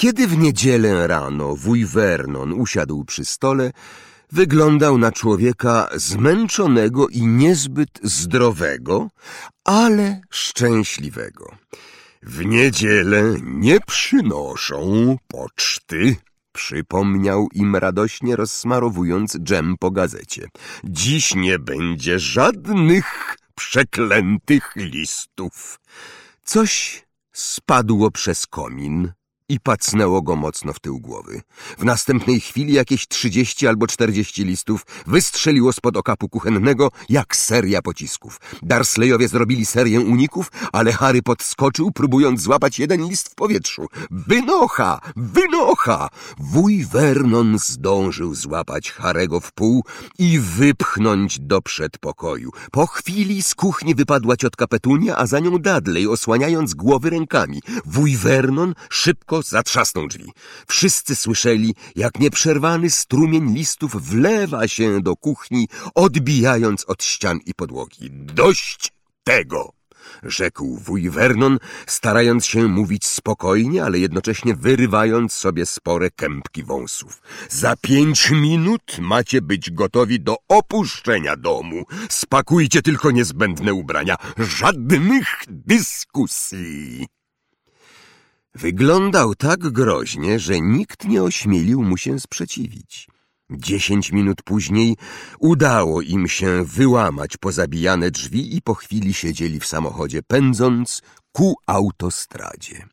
Kiedy w niedzielę rano wuj Vernon usiadł przy stole, wyglądał na człowieka zmęczonego i niezbyt zdrowego, ale szczęśliwego. W niedzielę nie przynoszą poczty, przypomniał im radośnie rozsmarowując dżem po gazecie. Dziś nie będzie żadnych przeklętych listów. Coś spadło przez komin i pacnęło go mocno w tył głowy. W następnej chwili jakieś trzydzieści albo czterdzieści listów wystrzeliło spod okapu kuchennego jak seria pocisków. Darsleyowie zrobili serię uników, ale Harry podskoczył, próbując złapać jeden list w powietrzu. Wynocha! Wynocha! Wuj Vernon zdążył złapać Harego w pół i wypchnąć do przedpokoju. Po chwili z kuchni wypadła ciotka Petunia, a za nią Dudley, osłaniając głowy rękami. Wuj Vernon szybko zatrzasnął drzwi. Wszyscy słyszeli, jak nieprzerwany strumień listów wlewa się do kuchni, odbijając od ścian i podłogi. Dość tego! rzekł wuj Vernon, starając się mówić spokojnie, ale jednocześnie wyrywając sobie spore kępki wąsów. Za pięć minut macie być gotowi do opuszczenia domu. Spakujcie tylko niezbędne ubrania. Żadnych dyskusji. Wyglądał tak groźnie, że nikt nie ośmielił mu się sprzeciwić. Dziesięć minut później udało im się wyłamać pozabijane drzwi i po chwili siedzieli w samochodzie, pędząc ku autostradzie.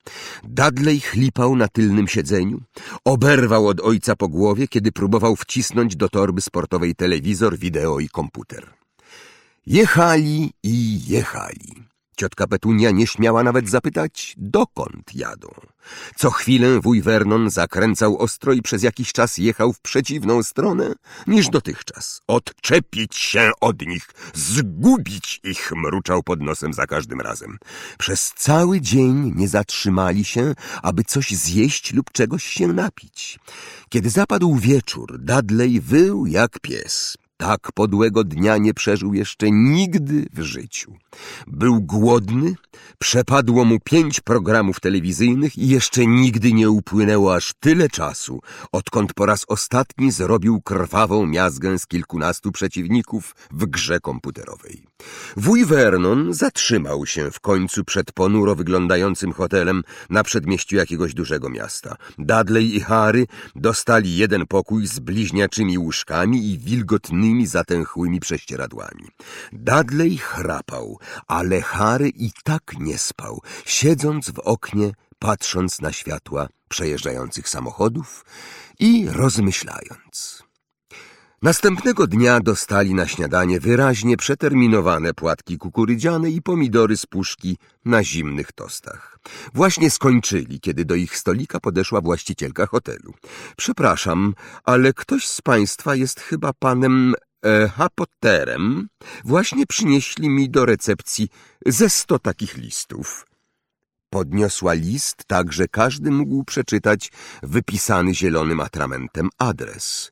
Dudley chlipał na tylnym siedzeniu, oberwał od ojca po głowie, kiedy próbował wcisnąć do torby sportowej telewizor, wideo i komputer. Jechali i jechali. Ciotka Petunia nie śmiała nawet zapytać, dokąd jadą. Co chwilę wuj Vernon zakręcał ostro i przez jakiś czas jechał w przeciwną stronę niż dotychczas. Odczepić się od nich, zgubić ich, mruczał pod nosem za każdym razem. Przez cały dzień nie zatrzymali się, aby coś zjeść lub czegoś się napić. Kiedy zapadł wieczór, Dudley wył jak pies. Tak podłego dnia nie przeżył jeszcze nigdy w życiu. Był głodny, przepadło mu pięć programów telewizyjnych i jeszcze nigdy nie upłynęło aż tyle czasu, odkąd po raz ostatni zrobił krwawą miazgę z kilkunastu przeciwników w grze komputerowej. Wuj Vernon zatrzymał się w końcu przed ponuro wyglądającym hotelem na przedmieściu jakiegoś dużego miasta. Dudley i Harry dostali jeden pokój z bliźniaczymi łóżkami i wilgotnymi, zatęchłymi prześcieradłami. Dudley chrapał, ale Harry i tak nie spał, siedząc w oknie, patrząc na światła przejeżdżających samochodów i rozmyślając. Następnego dnia dostali na śniadanie wyraźnie przeterminowane płatki kukurydziane i pomidory z puszki na zimnych tostach. Właśnie skończyli, kiedy do ich stolika podeszła właścicielka hotelu. Przepraszam, ale ktoś z państwa jest chyba panem e, Hapotterem. Właśnie przynieśli mi do recepcji ze sto takich listów. Podniosła list tak, że każdy mógł przeczytać wypisany zielonym atramentem adres.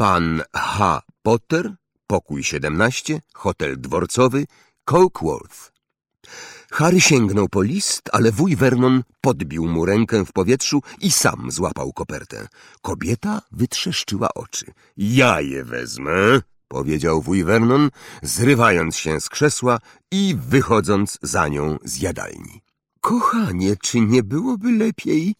Pan H. Potter, pokój 17, hotel dworcowy, Cokeworth. Harry sięgnął po list, ale wuj Vernon podbił mu rękę w powietrzu i sam złapał kopertę. Kobieta wytrzeszczyła oczy. Ja je wezmę, powiedział wuj Vernon, zrywając się z krzesła i wychodząc za nią z jadalni. Kochanie, czy nie byłoby lepiej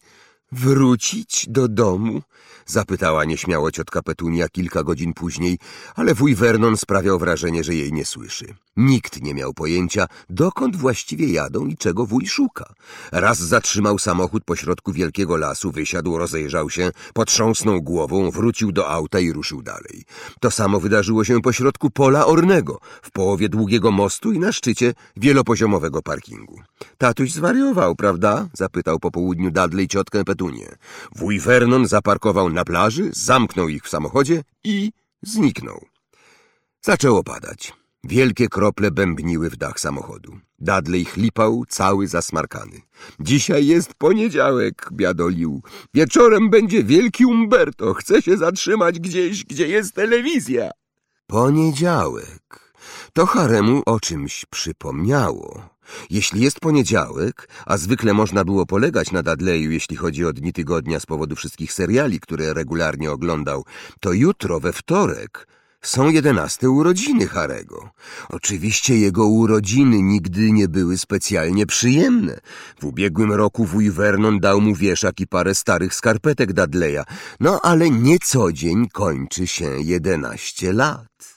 wrócić do domu? Zapytała nieśmiało ciotka Petunia kilka godzin później, ale wuj Vernon sprawiał wrażenie, że jej nie słyszy. Nikt nie miał pojęcia, dokąd właściwie jadą i czego wuj szuka. Raz zatrzymał samochód pośrodku wielkiego lasu, wysiadł, rozejrzał się, potrząsnął głową, wrócił do auta i ruszył dalej. To samo wydarzyło się pośrodku pola ornego, w połowie długiego mostu i na szczycie wielopoziomowego parkingu. Tatuś zwariował, prawda? zapytał po południu Dudley ciotkę Petunię. Wuj Vernon zaparkował na plaży, zamknął ich w samochodzie i zniknął. Zaczęło padać. Wielkie krople bębniły w dach samochodu. Dudley chlipał, cały zasmarkany. Dzisiaj jest poniedziałek, biadolił. Wieczorem będzie wielki Umberto. Chce się zatrzymać gdzieś, gdzie jest telewizja. Poniedziałek. To Haremu o czymś przypomniało. Jeśli jest poniedziałek, a zwykle można było polegać na Dudleyu, jeśli chodzi o dni tygodnia z powodu wszystkich seriali, które regularnie oglądał, to jutro, we wtorek, są jedenaste urodziny Harego. Oczywiście jego urodziny nigdy nie były specjalnie przyjemne. W ubiegłym roku wuj Vernon dał mu wieszak i parę starych skarpetek Dudleya, no ale nie co dzień kończy się jedenaście lat.